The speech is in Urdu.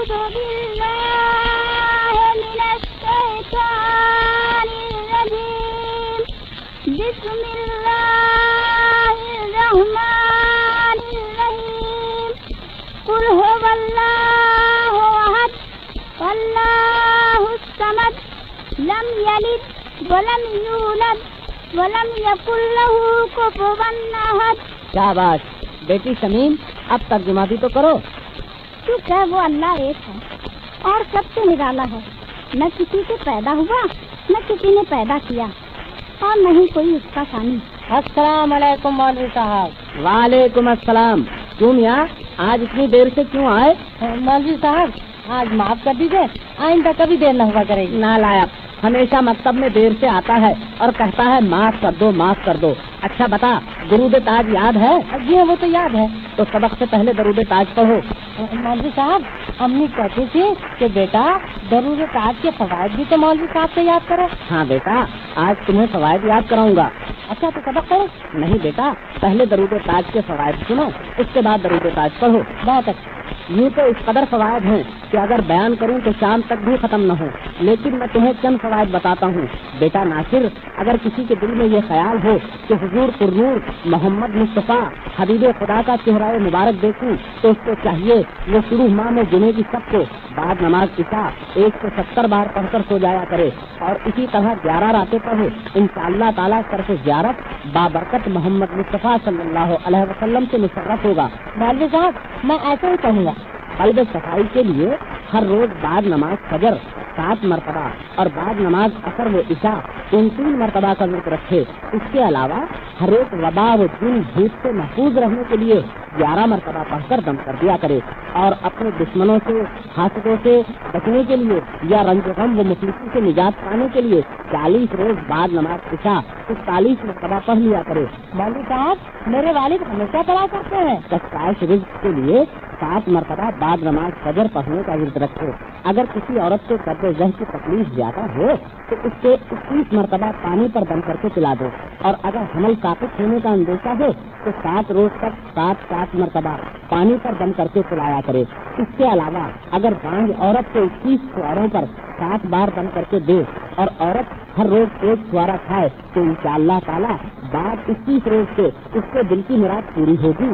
أعوذ بالله من الشيطان الرجيم بسم الله الرحمن الرحيم قل هو الله أحد والله الصمد لم يلد ولم يولد ولم يكن له كفوا أحد کیا بات بیٹی شمیم، اب ترجمہ بھی تو کرو۔ شکر ہے وہ اللہ ایک ہے۔ اور سب سے نرالا ہے۔ نہ کسی سے پیدا ہوا نہ کسی نے پیدا کیا۔ اور نہیں کوئی اس کا ثانی السلام علیکم مولوی صاحب۔ وعلیکم السلام۔ کیوں میاں؟ آج اتنی دیر سے کیوں آئے؟ مولوی صاحب آج معاف کر دیجیے آئندہ کبھی دیر نہ ہوا کرے گی۔ نہ لائق ہمیشہ مکتب میں دیر سے آتا ہے اور کہتا ہے معاف کر دو معاف کر دو. اچھا بتا درود تاج یاد ہے؟ جی ہاں وہ تو یاد ہے۔ تو سبق سے پہلے درود تاج پڑھو۔ مولوی صاحب امی کہتی تھی کہ بیٹا درود تاج کے فوائد بھی تو مولوی صاحب سے یاد کرو۔ ہاں بیٹا آج تمہیں فوائد یاد کراؤں گا۔ اچھا تو سبق کرو نہیں بیٹا پہلے درود تاج کے فوائد سنو اس کے بعد درود تاج پڑھو۔ بہت اچھا۔ یوں تو اس قدر فوائد ہیں کہ اگر بیان کروں تو شام تک بھی ختم نہ ہو۔ لیکن میں تمہیں چند فوائد بتاتا ہوں۔ بیٹا ناصر، اگر کسی کے دل میں یہ خیال ہو کہ حضور پرنور محمد مصطفیٰ حبیب خدا کا چہرہ مبارک دیکھوں تو اس کو چاہیے وہ شروع ماہ میں جمعے کی سب کو بعد نماز عشاء ایک سو ستر بار پڑھ کر سو جایا کرے اور اسی طرح گیارہ راتیں پڑھے۔ ان شاء اللہ تعالیٰ طرف زیارت بابرکت محمد مصطفیٰ صلی اللہ علیہ وسلم سے مشرف ہوگا۔ مولوی صاحب، میں ایسا ہی کہوں گا، قلب صفائی کے لیے ہر روز بعد نماز فجر سات مرتبہ اور بعد نماز اثر و عشاء تین تین مرتبہ کا ذکر رکھے۔ اس کے علاوہ ہر ایک وبا و دن دھوپ سے محفوظ رہنے کے لیے گیارہ مرتبہ پڑھ کر دم کر دیا کرے اور اپنے دشمنوں سے حاصلوں سے بچنے کے لیے یا رنگ غم و مصیبتی سے نجات پانے کے لیے چالیس روز بعد نماز عشاء اس چالیس مرتبہ پڑھ لیا کرے۔ مولوی صاحب، میرے والد ہمیشہ پڑھا کرتے ہیں۔ تسکائش رزق کے لیے سات مرتبہ بعد نماز فجر پڑھنے کا ورد رکھے۔ اگر کسی عورت کو قرض ذہن کی تکلیف زیادہ ہو، تو اس سے اکیس مرتبہ پانی پر دم کر کے پلا دو۔ اور اگر حمل ثابت ہونے کا اندیشہ ہو، تو سات روز تک سات سات مرتبہ پانی پر دم کر کے پلایا کرے۔ اس کے علاوہ، اگر بانگ عورت کو اکیس سواروں پر سات بار دم کر کے دے اور عورت ہر روز ایک سوارا کھائے تو ان شاء اللہ تعالیٰ بعد اکیس روز سے اس کے دل کی مراد پوری ہوگی۔